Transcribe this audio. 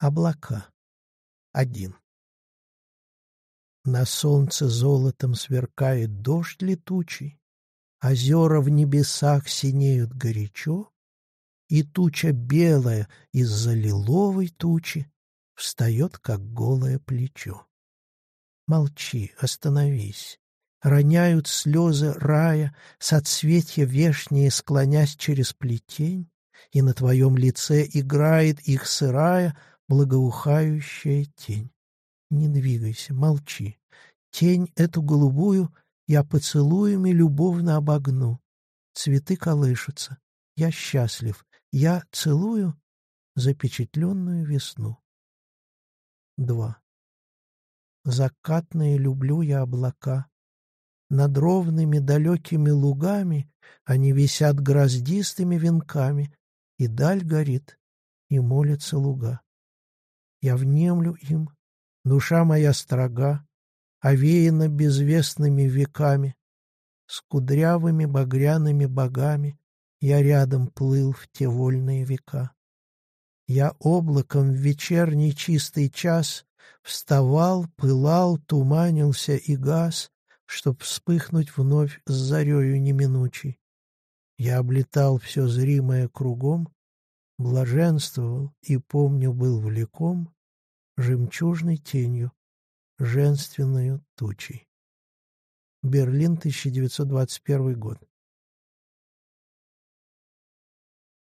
Облака. Один. На солнце золотом сверкает дождь летучий, Озера в небесах синеют горячо, И туча белая из-за лиловой тучи Встает, как голое плечо. Молчи, остановись. Роняют слезы рая, Соцветья вешние склонясь через плетень, И на твоем лице играет их сырая, Благоухающая тень. Не двигайся, молчи. Тень эту голубую я поцелуями любовно обогну. Цветы колышутся. Я счастлив. Я целую запечатленную весну. 2. Закатные люблю я облака. Над ровными далекими лугами Они висят гроздистыми венками, И даль горит, и молятся луга. Я внемлю им, душа моя строга, Овеяна безвестными веками. С кудрявыми багряными богами Я рядом плыл в те вольные века. Я облаком в вечерний чистый час Вставал, пылал, туманился и газ, Чтоб вспыхнуть вновь с зарею неминучей. Я облетал все зримое кругом, Блаженствовал и, помню, был влеком Жемчужной тенью, женственную тучей. Берлин, 1921 год.